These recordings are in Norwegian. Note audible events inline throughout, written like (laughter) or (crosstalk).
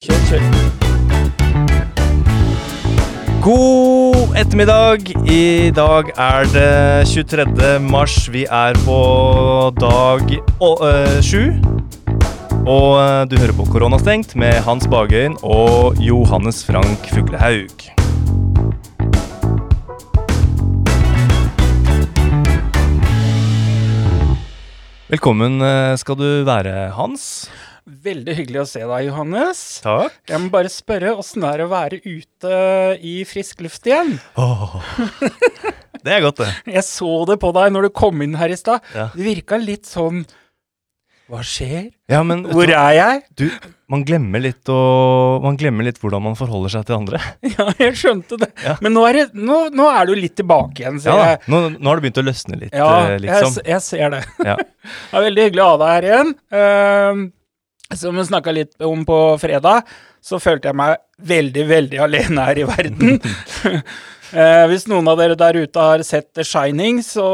Kjør, kjør. God ettermiddag. I dag er det 23. mars. Vi er på dag å- øh, sju. Og øh, du hører på Koronastengt med Hans Bagøyen og Johannes Frank Fuglehaug. Velkommen øh, skal du være, Hans. Veldig hyggelig å se deg, Johannes. Takk. Jeg må bare spørre, åssen er det å være ute i frisk luft igjen? (laughs) Det er godt, det. Jeg så det på deg når du kom inn her i stad. Ja. Du virka litt sånn Hva skjer? Ja, men Hvor du er jeg? du, man glemmer litt å Man glemmer litt hvordan man forholder seg til andre. (laughs) Ja, jeg skjønte det. Ja. Men nå er, det, nå, nå er du litt tilbake igjen, Ja, jeg. nå, nå har det begynt å løsne litt, Ja, eh, jeg, liksom. s- jeg ser det. Ja. (laughs) Det er veldig hyggelig å ha deg her igjen. Ehm, som vi snakka litt om på fredag, så følte jeg meg veldig, veldig alene her i verden. (laughs) Eh, hvis noen av dere der ute har sett The Shining, så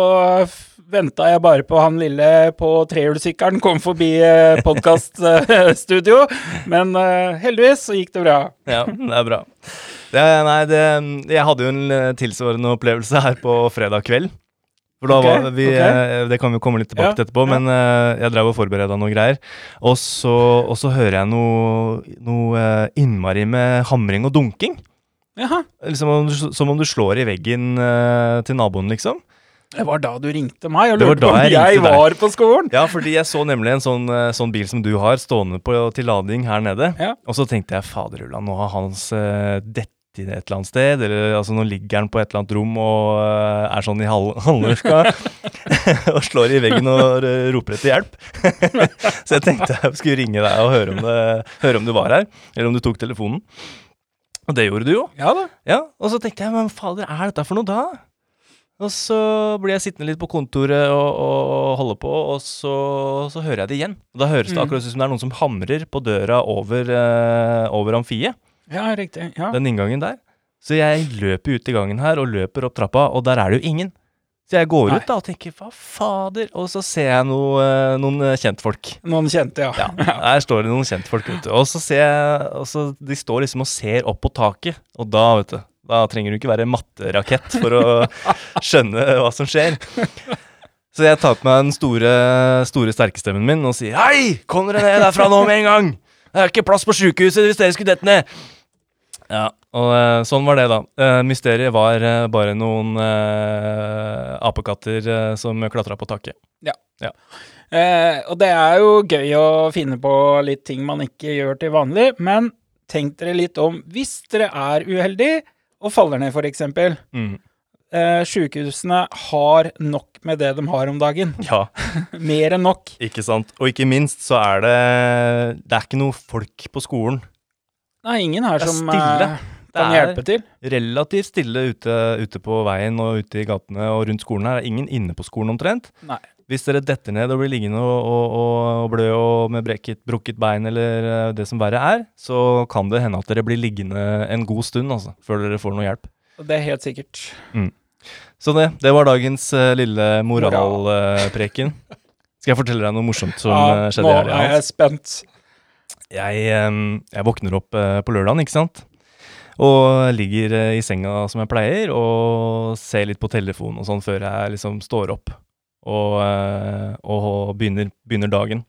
venta jeg bare på han lille på trehjulssykkelen kom forbi eh, podkaststudio. Men eh, heldigvis så gikk det bra. Ja, det er bra. Det, nei, det, jeg hadde jo en eh, tilsvarende opplevelse her på fredag kveld. For da okay, var vi, ok. eh, Det kan vi komme litt tilbake Ja, til etterpå, ja. men uh, jeg drev og forberedte noen greier. Og så, og så hører jeg noe, noe eh, innmari med hamring og dunking. Jaha. Liksom om du, som om du slår i veggen uh, til naboen, liksom. Det var da du ringte meg og lurte på om jeg jeg var deg. var på skolen. Ja, fordi jeg så nemlig en sånn, sånn bil som du har, stående på, til lading her nede. Ja. Og så tenkte jeg faderullan, nå har Hans uh, dette i et eller annet sted, eller altså nå ligger han på et eller annet rom og uh, er sånn i hal (laughs) halvnorska (laughs) og slår i veggen og roper etter hjelp. (laughs) så jeg tenkte jeg skulle ringe deg og høre om, det, høre om du var her, eller om du tok telefonen. Og det gjorde du jo. Ja da. Ja, og så tenkte jeg, men fader, er dette for noe da? Og så blir jeg sittende litt på kontoret og, og holde på, og så, så hører jeg det igjen. Og da høres det Mm. akkurat ut som det er noen som hamrer på døra over, eh, over amfiet, Ja, riktig. Ja. den inngangen der. Så jeg løper ut i gangen her og løper opp trappa, og der er det jo ingen. Så jeg går Nei. ut da og tenker, hva fader? Og så ser jeg noe, eh, noen eh, kjentfolk. Noen kjente, ja. Ja, (laughs) der står det noen kjentfolk, ute. Og så ser jeg, og så de står liksom og ser opp på taket, og da, vet du, da trenger du ikke være matterakett for å (laughs) skjønne hva som skjer. Så jeg tar på meg den store, store sterkestemmen min og sier Hei, kom dere ned derfra nå med en gang! Det er ikke plass på sjukehuset hvis dere skulle dette ned! Ja, og eh, sånn var det, da. Eh, mysteriet var eh, bare noen apekatter som klatra på taket. Eh, og det er jo gøy å finne på litt ting man ikke gjør til vanlig, men tenk dere litt om hvis dere er uheldig og faller ned, for eksempel. Mm. Eh, Sjukehusene har nok med det de har om dagen. (laughs) Ja. Mer enn nok. Ikke sant. Og ikke minst så er det Det er ikke noe folk på skolen. Det er ingen her Det er som Det kan er hjelpe til. relativt stille ute, ute på veien og ute i gatene og rundt skolen her. Det er ingen inne på skolen omtrent. Nei. Hvis dere detter ned og blir liggende og, og, og blø og med brekket, brukket bein eller eh, det som verre er, så kan det hende at dere blir liggende en god stund altså, før dere får noe hjelp. Det er helt sikkert. Så det, det var dagens uh, lille moralpreken. Skal jeg fortelle deg noe morsomt som Ja, nå skjedde i helga? er jeg spent. Jeg, jeg våkner opp eh, på lørdagen, ikke sant? Og ligger eh, i senga som jeg pleier, og ser litt på telefonen og sånn før jeg liksom står opp og, eh, og begynner, begynner dagen.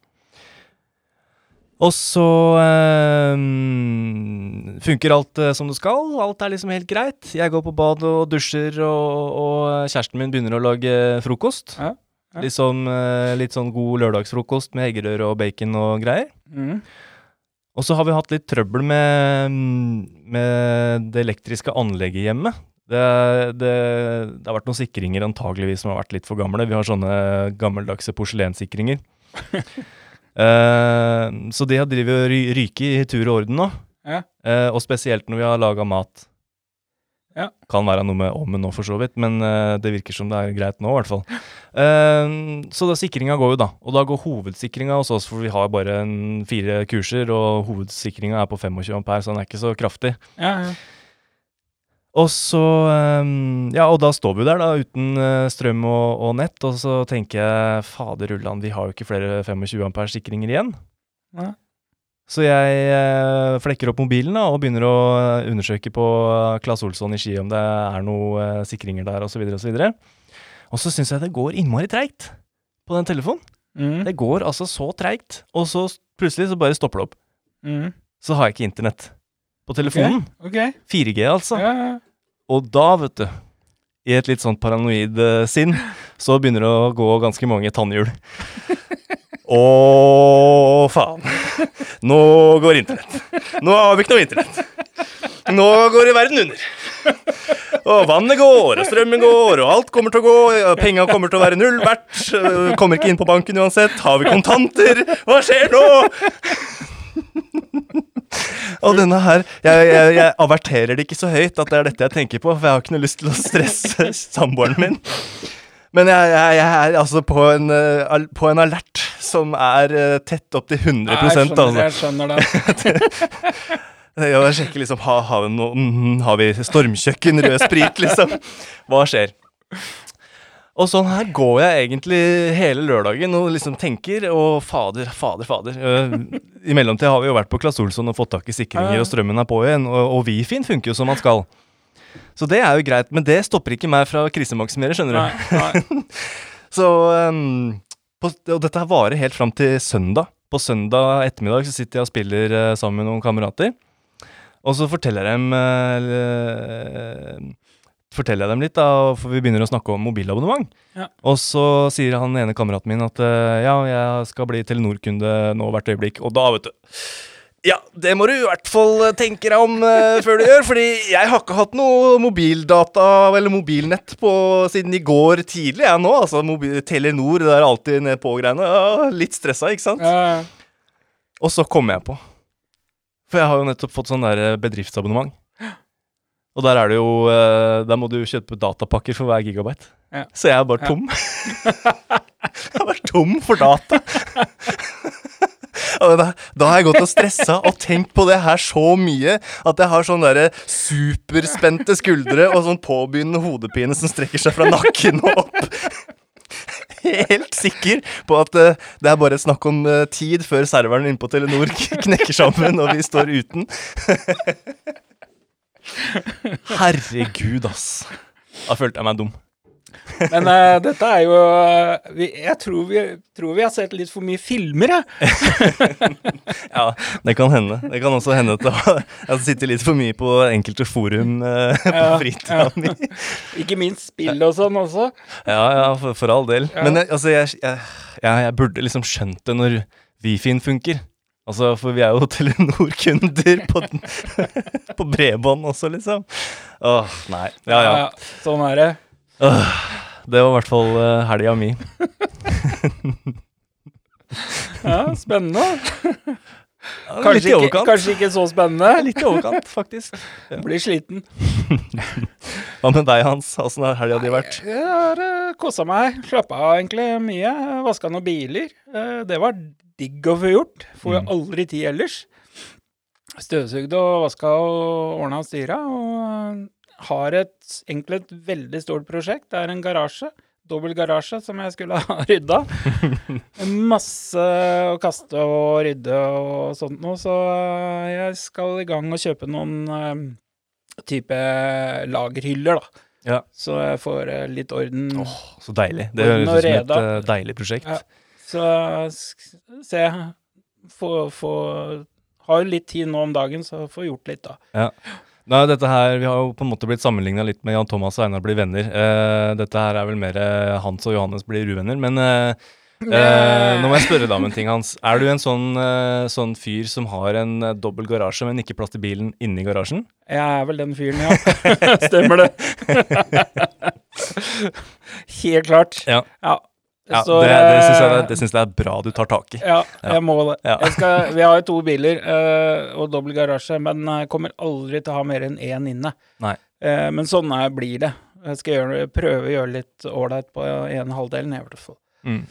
Og så em, funker alt som det skal. Alt er liksom helt greit. Jeg går på bad og dusjer, og, og kjæresten min begynner å lage frokost. Ja, eh, litt sånn god lørdagsfrokost med eggerøre og bacon og greier. Mm. Og så har vi hatt litt trøbbel med, med det elektriske anlegget hjemme. Det, det, det har vært noen sikringer antageligvis som har vært litt for gamle. Vi har sånne gammeldagse porselenssikringer. (laughs) Eh, så de har drivet og ry ryket i tur og orden nå. Ja. Eh, og spesielt når vi har laga mat. Ja. Kan være noe med ommen nå, for så vidt, men eh, det virker som det er greit nå, i hvert fall. (laughs) Eh, så da sikringa går jo, da. Og da går hovedsikringa hos oss, for vi har bare en, fire kurser, og hovedsikringa er på 25 ampere, så den er ikke så kraftig. Ja, ja. Og så ehm, Ja, og da står vi jo der, da, uten eh, strøm og, og nett, og så tenker jeg fader ullan, vi har jo ikke flere 25 ampere sikringer igjen. Ja. Så jeg eh, flekker opp mobilen da, og begynner å eh, undersøke på Claes Olsson i Ski om det er noen sikringer der, osv., osv. Og så syns jeg det går innmari treigt på den telefonen. Mm. Det går altså så treigt, og så plutselig så bare stopper det opp. Mm. Så har jeg ikke internett på telefonen. Ok. 4G, altså. Ja, ja. Og da, vet du, i et litt sånn paranoid eh, sinn, så begynner det å gå ganske mange tannhjul. (laughs) Å, faen. Nå går internett. Nå har vi ikke noe internett. Nå går verden under. Og vannet går, og strømmen går, og alt kommer til å gå. og Penga kommer til å være null verdt. øh, Kommer ikke inn på banken uansett. Har vi kontanter? Hva skjer nå? Og denne her jeg, jeg, jeg averterer det ikke så høyt at det er dette jeg tenker på, for jeg har ikke noe lyst til å stresse samboeren min. Men jeg, jeg, er altså på en, eh, på en alert som er eh, tett opp til 100 jeg skjønner, altså. jeg skjønner det. (laughs) (laughs) Jeg sjekker liksom ha, har, vi noe, mm, har vi stormkjøkken, rød sprit, liksom? Hva skjer? Og sånn her går jeg egentlig hele lørdagen og liksom tenker Og fader, fader, fader. Eh, I mellomtida har vi jo vært på Claes Olsson og fått tak i sikringer, og strømmen er på igjen. Og, og Wifien funker jo som man skal. Så det er jo greit, men det stopper ikke meg fra å krisemaksimere, skjønner du. Nei, nei. (laughs) Så um, på, Og dette her varer helt fram til søndag. På søndag ettermiddag så sitter jeg og spiller uh, sammen med noen kamerater. Og så forteller jeg dem eh, Forteller jeg dem litt, da, for vi begynner å snakke om mobilabonnement. Ja. Og så sier han ene kameraten min at eh, ja, jeg skal bli Telenor-kunde nå hvert øyeblikk. Og da, vet du Ja, det må du i hvert fall eh, tenke deg om eh, før du gjør, fordi jeg har ikke hatt noe mobildata eller mobilnett på siden i går tidlig, jeg nå. Altså mobil, Telenor, det er alltid ned på-greiene. Ja, litt stressa, ikke sant? Ja, ja. Og så kom jeg på. For jeg har jo nettopp fått sånn der eh, bedriftsabonnement. Og der er det jo eh, Der må du kjøpe datapakker for hver gigabyte. Ja. Så jeg er bare Ja. tom. (laughs) jeg er bare tom for data. (laughs) da, da har jeg gått og stressa og tenkt på det her så mye at jeg har sånn der superspente skuldre og sånn påbegynnende hodepine som strekker seg fra nakken og opp. Helt sikker på at eh, det er bare snakk om eh, tid før serveren inne på Telenor (laughs) knekker sammen og vi står uten. (laughs) Herregud, ass. Da følte jeg meg dum. Men uh, dette er jo uh, vi, Jeg tror vi, tror vi har sett litt for mye filmer, jeg. (laughs) Ja, det kan hende. Det kan også hende at jeg har sittet litt for mye på enkelte forum uh, på Ja, fritida mi. (laughs) Ikke minst spill og sånn også. Ja, ja, for, for all del. Ja. Men altså, jeg, jeg, jeg, burde liksom skjønt det når Wifien funker. Altså, for vi er jo (laughs) Telenor-kunder på, på bredbånd også, liksom. Åh, nei. Ja, ja. Sånn er det. Det var i hvert fall uh, helga mi. Ja, spennende. Ja, Kanskje ikke, kanskje ikke så spennende. Litt i overkant, faktisk. (laughs) Blir sliten. (laughs) Hva med deg, Hans? Åssen har helga di vært? Jeg har uh, kosa meg. Slappa av egentlig mye. Vaska noen biler. Uh, det var digg å få gjort. Får jo Mm. aldri tid ellers. Støvsugde og vaska og ordna og styra. Og eh, har et, egentlig et veldig stort prosjekt. Det er en garasje. Dobbel garasje som jeg skulle (laughs) ha rydda. Masse å kaste og rydde og sånt noe. Så eh, jeg skal i gang og kjøpe noen eh, type lagerhyller, da. Ja. Så jeg får eh, litt orden. Åh, så deilig. Det høres ut som et eh, deilig prosjekt. Ja. Så se Få få Har jo litt tid nå om dagen, så få gjort litt, da. Nei, dette her, Vi har jo på en måte blitt sammenligna litt med Jan Thomas og Einar blir venner. Eh, dette her er vel mer eh, Hans og Johannes blir uvenner. Men eh, eh, nå må jeg spørre deg om en ting, Hans. (laughs) Er du en sånn, eh, sånn fyr som har en eh, dobbel garasje, men ikke plass til bilen inni garasjen? Jeg er vel den fyren, ja. (laughs) Stemmer det. (laughs) Helt klart. Ja. Ja. Ja, Så, det det syns jeg, eh, det syns jeg er bra du tar tak i. Ja, jeg må det. Ja. Jeg skal, vi har jo to biler eh, og dobbel garasje, men jeg kommer aldri til å ha mer enn én inne. Nei. Eh, men sånn er, blir det. Jeg skal gjøre, prøve å gjøre litt ålreit på ene halvdelen, i hvert fall. Mm.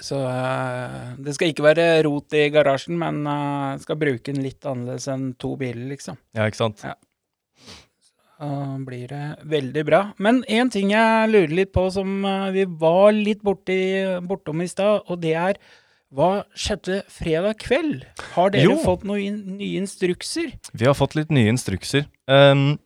Så eh, det skal ikke være rot i garasjen, men eh, jeg skal bruke den litt annerledes enn to biler, liksom. Ja, ikke sant? Ja. Da blir det veldig bra. Men én ting jeg lurer litt på, som eh, vi var litt borti, bortom i stad, og det er Hva skjedde fredag kveld? Har dere Jo. fått noen nye instrukser? Vi har fått litt nye instrukser. Um,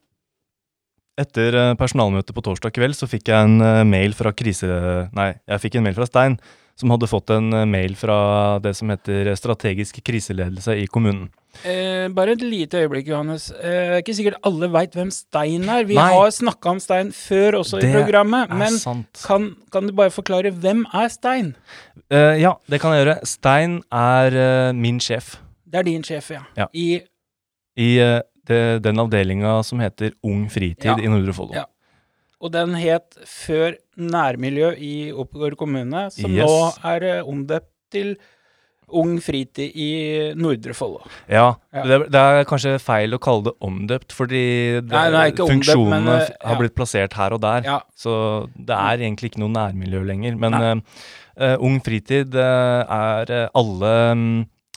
etter eh, personalmøtet på torsdag kveld så fikk jeg en eh, mail fra krise... Nei, jeg fikk en mail fra Stein, som hadde fått en eh, mail fra det som heter strategisk kriseledelse i kommunen. Eh, bare et lite øyeblikk, Johannes. Eh, er ikke sikkert alle veit hvem Stein er. Vi Nei. har snakka om Stein før også i Det programmet. Er Men kan, kan du bare forklare hvem er Stein? Eh, ja, det kan jeg gjøre. Stein er eh, min sjef Det er din sjef, ja. Ja. I i eh, det, den avdelinga som heter Ung fritid Ja. i Nordre Follo. Ja. Og den het før Nærmiljø i Oppegård kommune, som Yes. nå er eh, omdøpt til Ung fritid i Nordre Follo. Ja, Ja. Det, det er kanskje feil å kalle det omdøpt, fordi det, Nei, det funksjonene omdøpt, men, uh, har blitt plassert her og der. Ja. Så det er egentlig ikke noe nærmiljø lenger. Men uh, eh, Ung fritid er alle um,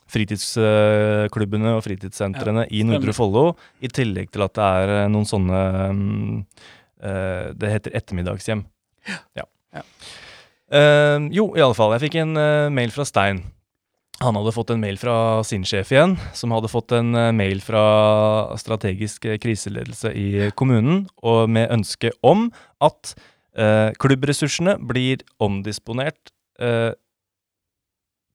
fritidsklubbene og fritidssentrene i Nordre. Follo, i tillegg til at det er noen sånne mm, eh, Det heter ettermiddagshjem. Ja. Ja. Uh, jo, i alle fall. Jeg fikk en uh, mail fra Stein. Han hadde fått en mail fra sin sjef igjen, som hadde fått en mail fra strategisk kriseledelse i kommunen, og med ønske om at uh, klubbressursene blir omdisponert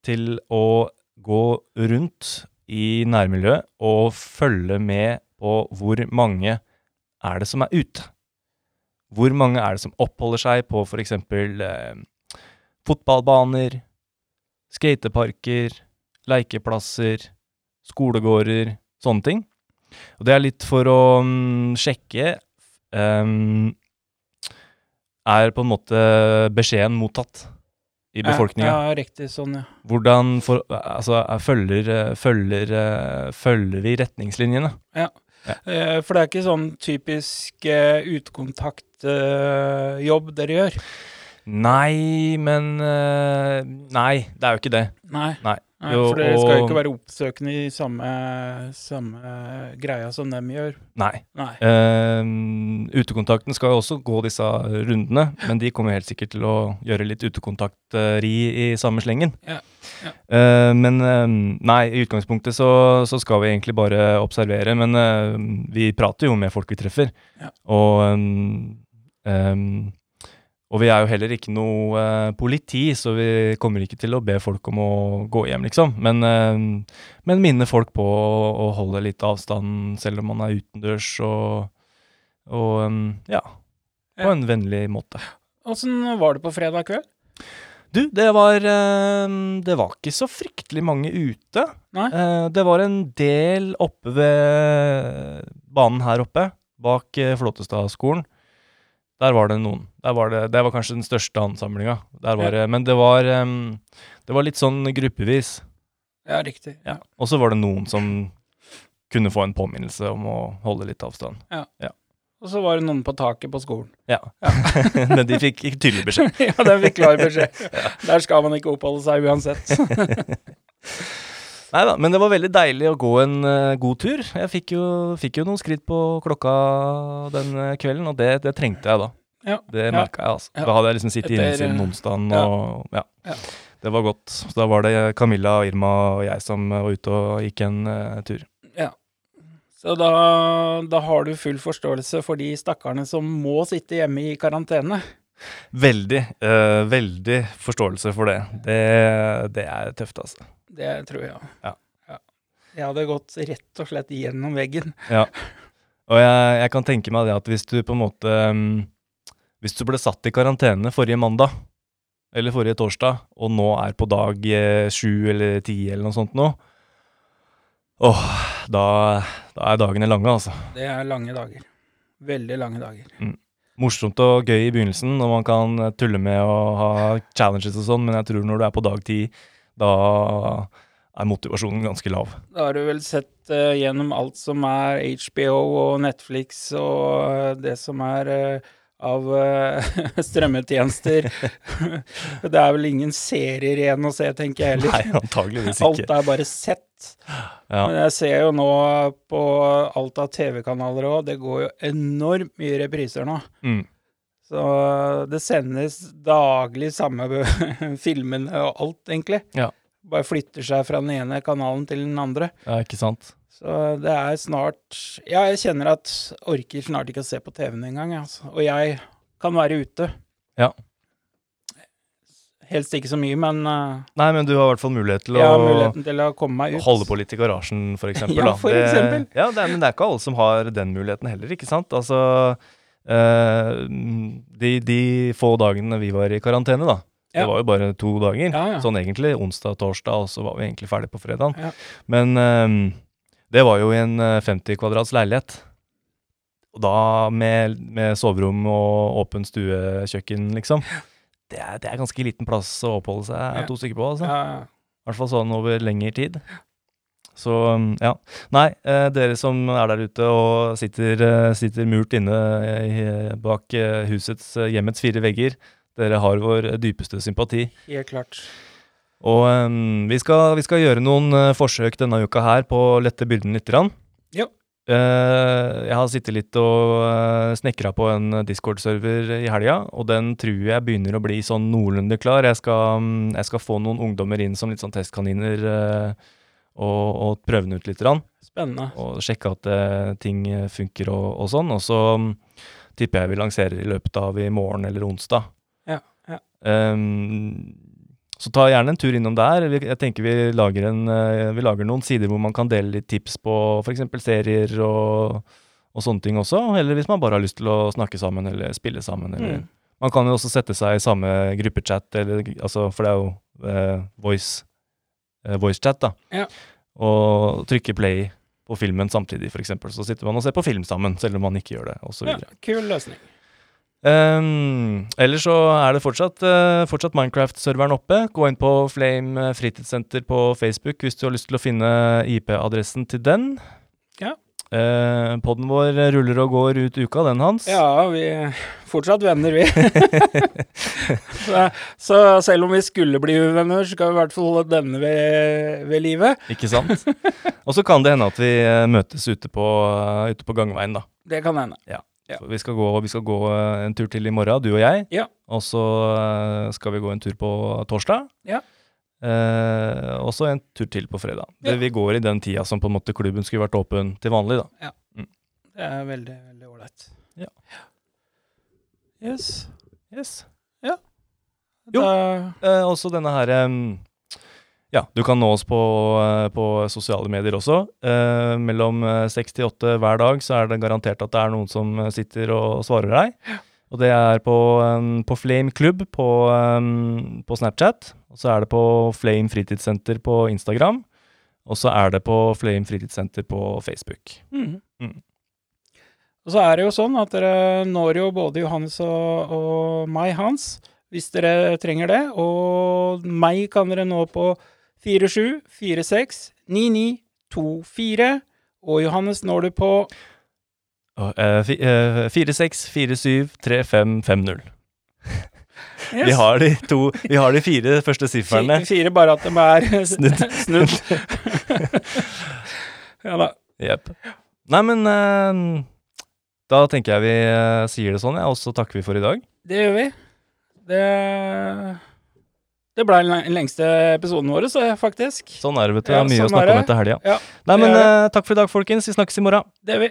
til å gå rundt i nærmiljøet og følge med på hvor mange er det som er ute. Hvor mange er det som oppholder seg på f.eks. Eh, fotballbaner, skateparker, lekeplasser, skolegårder, sånne ting. Og det er litt for å um, sjekke um, Er på en måte beskjeden mottatt i befolkninga? Ja, ja, riktig. Sånn, ja. Hvordan for, altså, er- følger, eh, følger, eh, følger vi retningslinjene? Ja, For det er ikke sånn typisk uh, utkontaktjobb dere gjør. Nei, men eh, Nei, det er jo ikke det. Nei. Nei. Nei, for dere skal jo ikke være oppsøkende i samme, samme greia som dem gjør. Nei. Nei. Uh, utekontakten skal jo også gå disse rundene, men de kommer helt sikkert til å gjøre litt utekontakteri i samme slengen. Ja, ja. Eh, men nei, i utgangspunktet så, så skal vi egentlig bare observere, men vi prater jo med folk vi treffer. Ja. Og ehm, og vi er jo heller ikke noe uh, politi, så vi kommer ikke til å be folk om å gå hjem, liksom. Men, uh, men minne folk på å, å holde litt avstand selv om man er utendørs, og, og um, ja, på en vennlig måte. Åssen var det på fredag kveld? Du, det var Det var ikke så fryktelig mange ute. Nei. Eh, det var en del oppe ved banen her oppe, bak uh, Flåtestadskolen. Der var det noen. Var det, det var kanskje den største ansamlinga. Det, men det var, um, det var litt sånn gruppevis. Ja, riktig. Ja. Og så var det noen som kunne få en påminnelse om å holde litt avstand. Ja, Og så var det noen på taket på skolen. Ja. (laughs) men de fikk tydelig beskjed. (laughs) ja, de fikk klar beskjed. (laughs) Der skal man ikke oppholde seg uansett. Nei da, men det var veldig deilig å gå en uh, god tur. Jeg fikk jo, fikk jo noen skritt på klokka den eh, kvelden, og det, det trengte jeg da. Ja, Det ja. merka jeg, altså. Ja. Da hadde jeg liksom sittet inne siden eh, onsdagen, ja. og ja. Ja. Det var godt. Så da var det Camilla, Irma og jeg som var ute og gikk en uh, tur. Så da, da har du full forståelse for de stakkarene som må sitte hjemme i karantene. Veldig, eh, veldig forståelse for det. Det, det er tøft, altså. Det tror jeg. Ja. Jeg hadde gått rett og slett gjennom veggen. Ja. Og jeg, jeg kan tenke meg det at hvis du på en måte mm, Hvis du ble satt i karantene forrige mandag, eller forrige torsdag, og nå er på dag eh, sju eller ti eller noe sånt nå Åh, da, da er dagene lange, altså. Det er lange dager. Veldig lange dager. Morsomt og gøy i begynnelsen når man kan tulle med å ha challenges og sånn, men jeg tror når du er på dag ti, da er motivasjonen ganske lav. Da har du vel sett uh, gjennom alt som er HBO og Netflix og eh, det som er uh, av (laughs) strømmetjenester. (laughs) det er vel ingen serier igjen å se, tenker jeg heller. Nei, antageligvis ikke. Alt er bare sett. Ja. Men jeg ser jo nå på alt av TV-kanaler òg, det går jo enormt mye repriser nå. Mm. Så det sendes daglig samme (laughs) filmene og alt, egentlig. Ja. bare flytter seg fra den ene kanalen til den andre. Ja, ikke sant? Så det er snart Ja, jeg kjenner at orker snart ikke å se på TV-en engang, altså. Og jeg kan være ute. Ja. Helst ikke så mye, men uh, Nei, men du har i hvert fall mulighet til å muligheten til å komme meg ut. holde på litt i garasjen, for (laughs) eksempel. Ja, da. for det, eksempel. Ja, det er, men det er ikke alle som har den muligheten heller, ikke sant? Altså de, de få dagene vi var i karantene, da. Det Ja. var jo bare to dager. Ja, ja. Sånn egentlig onsdag, og torsdag, og så var vi egentlig ferdig på fredagen. Men eh, det var jo i en eh, 50 kvadrats leilighet. Og da med, med soverom og åpen stue, kjøkken, liksom. Det er, det er ganske liten plass å oppholde seg to stykker på, altså. Ja, I hvert fall sånn over lengre tid. Så um, ja. Nei, eh, dere som er der ute og sitter, eh, sitter murt inne bak eh, husets, eh, hjemmets fire vegger, dere har vår dypeste sympati. helt klart. Og um, vi, skal, vi skal gjøre noen forsøk denne uka her på å lette byrden litt. Grann. Ja. Jeg har sittet litt og uh, snekra på en Discord-server i helga, og den tror jeg begynner å bli sånn noenlunde klar. Jeg skal, mm, jeg skal få noen ungdommer inn som litt sånn testkaniner eh, og, og prøve den ut litt. Spennende. og sjekke at uh, ting funker og, og sånn. Og så um, tipper jeg vi lanserer i løpet av i morgen eller onsdag. Ja, ja. Um, så ta gjerne en tur innom der. Jeg tenker vi lager, en, uh, vi lager noen sider hvor man kan dele litt tips på f.eks. serier og, og sånne ting også. Eller hvis man bare har lyst til å snakke sammen eller spille sammen. Eller. Mm. Man kan jo også sette seg i samme gruppechat, eller, altså, for det er jo uh, voice, voicechat, da. Ja. Og trykke play på filmen samtidig, f.eks. Så sitter man og ser på film sammen, selv om man ikke gjør det, osv. Ja, kul løsning. Um, ellers så er det fortsatt, uh, fortsatt Minecraft-serveren oppe. Gå inn på Flame eh, fritidssenter på Facebook hvis du har lyst til å finne IP-adressen til den. Ja. Uh, Podden vår ruller og går ut uka, den, Hans. Ja, vi fortsatt venner, vi. (laughs) så, så selv om vi skulle bli uvenner, så skal vi i hvert fall holde denne ved, ved livet. Ikke sant? og så kan det hende at vi eh, møtes ute på, eh, ute på gangveien, da. Det kan hende. Ja. Ja. Vi skal, gå, vi skal gå eh, en tur til i morgen, du og jeg. Ja. Og så skal vi gå en tur på torsdag. Ja. Eh, og så en tur til på fredag. Det, vi går i den tida som på en måte klubben skulle vært åpen til vanlig, da. Ja Det er veldig, veldig ålreit. Ja. Yes. Yes. Ja. Jo. Eh, også denne her um, Ja, du kan nå oss på, eh, på sosiale medier også. Eh, mellom eh, seks til åtte hver dag så er det garantert at det er noen som eh, sitter og svarer deg. Og det er på, um, på Flame Klubb på, um, på Snapchat. Og så er det på Flame Fritidssenter på Instagram. Og så er det på Flame Fritidssenter på Facebook. Mm. Mm. Og så er det jo sånn at dere når jo både Johannes og, og meg, Hans, hvis dere trenger det. Og meg kan dere nå på 47 46 99 24. Og Johannes når du på uh, eh, 46473550. (laughs) yes, Vi har de to Vi har de fire første sifferne. fi- fire, bare at de er (laughs) Snudd. snudd. (laughs) ja da. Jepp. Nei, men eh, da tenker jeg vi eh, sier det sånn, ja, og så takker vi for i dag. Det gjør vi. Det Det ble den lengste episoden vår, så faktisk. Sånn er det, vet du. Ja, mye sånn å snakke om etter helga. Ja, Nei, men eh, takk for i dag, folkens. Vi snakkes i morgen. Det gjør vi.